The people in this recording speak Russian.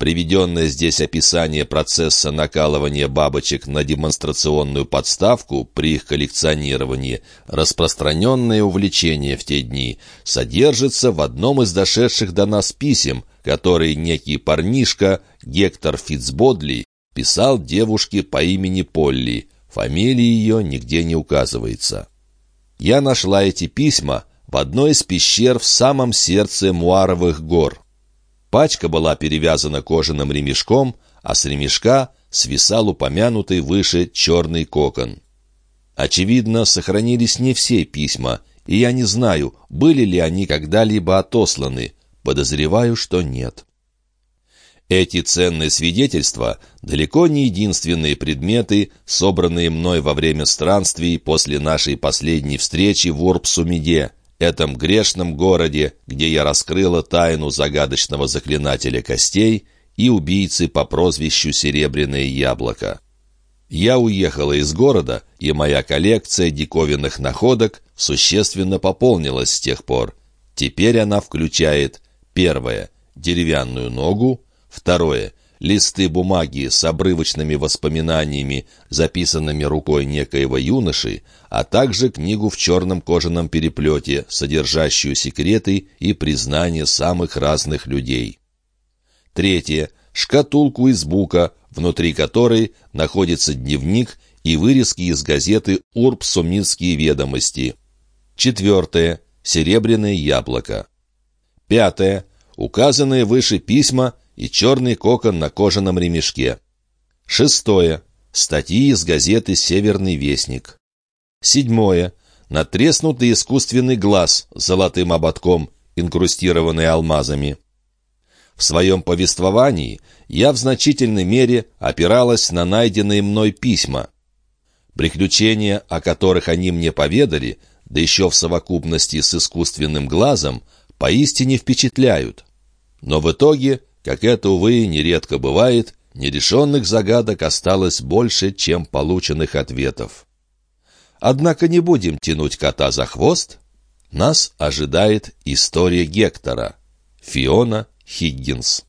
Приведенное здесь описание процесса накалывания бабочек на демонстрационную подставку при их коллекционировании, распространенное увлечение в те дни, содержится в одном из дошедших до нас писем, который некий парнишка Гектор Фитцбодли писал девушке по имени Полли. Фамилия ее нигде не указывается. Я нашла эти письма в одной из пещер в самом сердце Муаровых гор. Пачка была перевязана кожаным ремешком, а с ремешка свисал упомянутый выше черный кокон. Очевидно, сохранились не все письма, и я не знаю, были ли они когда-либо отосланы. Подозреваю, что нет. Эти ценные свидетельства далеко не единственные предметы, собранные мной во время странствий после нашей последней встречи в Урбсумиде, этом грешном городе, где я раскрыла тайну загадочного заклинателя костей и убийцы по прозвищу «Серебряное яблоко». Я уехала из города, и моя коллекция диковинных находок существенно пополнилась с тех пор. Теперь она включает первое – деревянную ногу, второе – листы бумаги с обрывочными воспоминаниями, записанными рукой некоего юноши, а также книгу в черном кожаном переплете, содержащую секреты и признания самых разных людей. Третье. Шкатулку из бука, внутри которой находится дневник и вырезки из газеты «Урбсуминские ведомости». Четвертое. Серебряное яблоко. Пятое. Указанные выше письма и черный кокон на кожаном ремешке. Шестое. Статьи из газеты «Северный вестник». Седьмое. Натреснутый искусственный глаз с золотым ободком, инкрустированный алмазами. В своем повествовании я в значительной мере опиралась на найденные мной письма. Приключения, о которых они мне поведали, да еще в совокупности с искусственным глазом, поистине впечатляют. Но в итоге как это, увы, нередко бывает, нерешенных загадок осталось больше, чем полученных ответов. Однако не будем тянуть кота за хвост. Нас ожидает история Гектора. Фиона Хиггинс